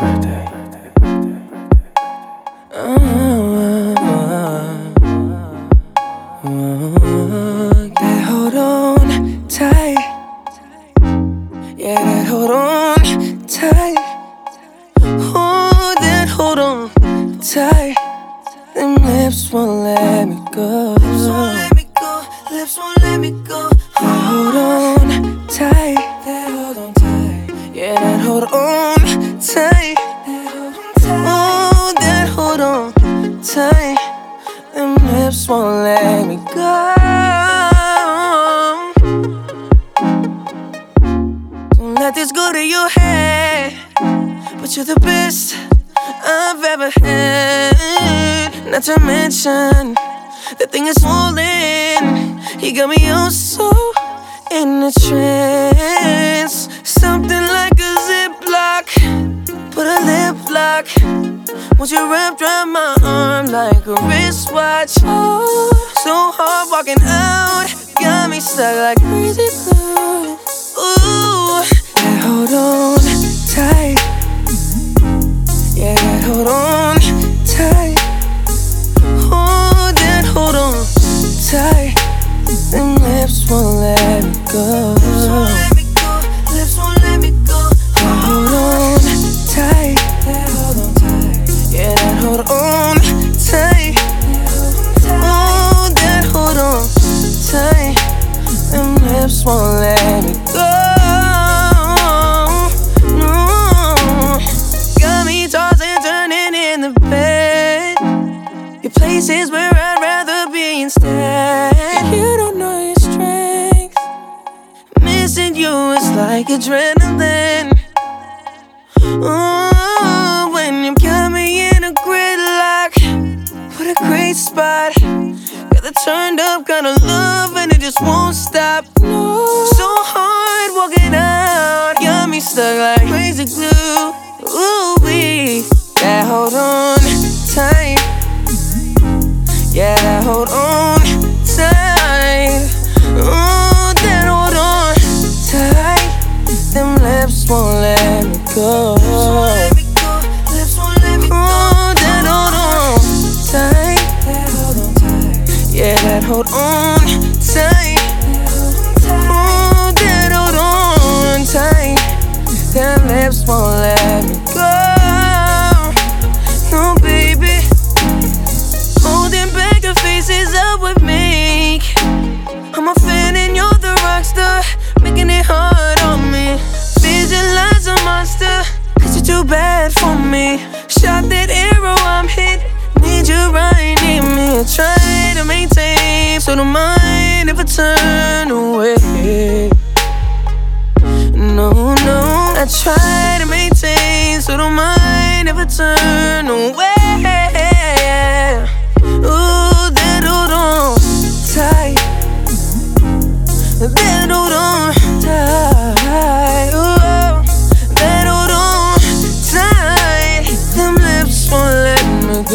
birthday. That hold on tight. Yeah, that hold on tight. Oh, that hold on tight. Them lips won't let me go. Lips won't let me go. Lips won't let me go. That hold on tight. Them lips won't let me go. Don't let this go to your head. But you're the best I've ever had. Not to mention, the thing is swollen. You got me oh so in a trance. Once you wrapped around my arm like a wristwatch. Oh, so hard walking out. Got me stuck like crazy. Ooh, that hold on tight. Yeah, hold on tight. Oh, that hold on tight. Them lips won't let go. Won't let me go. No, got me tossing, turning in the bed. Your places where I'd rather be instead. You don't know your strength. Missing you is like adrenaline. Oh, when you got me in a gridlock, what a great spot. Got the turned up kind of love and it just won't stop. Faces up with me. I'm a fan and you're the rockstar, making it hard on me. Visualize a monster, cause you're too bad for me. Shot that arrow, I'm hit. Need you right near me. I try to maintain, so don't mind if I turn away. No, no, I try to maintain, so don't mind if I turn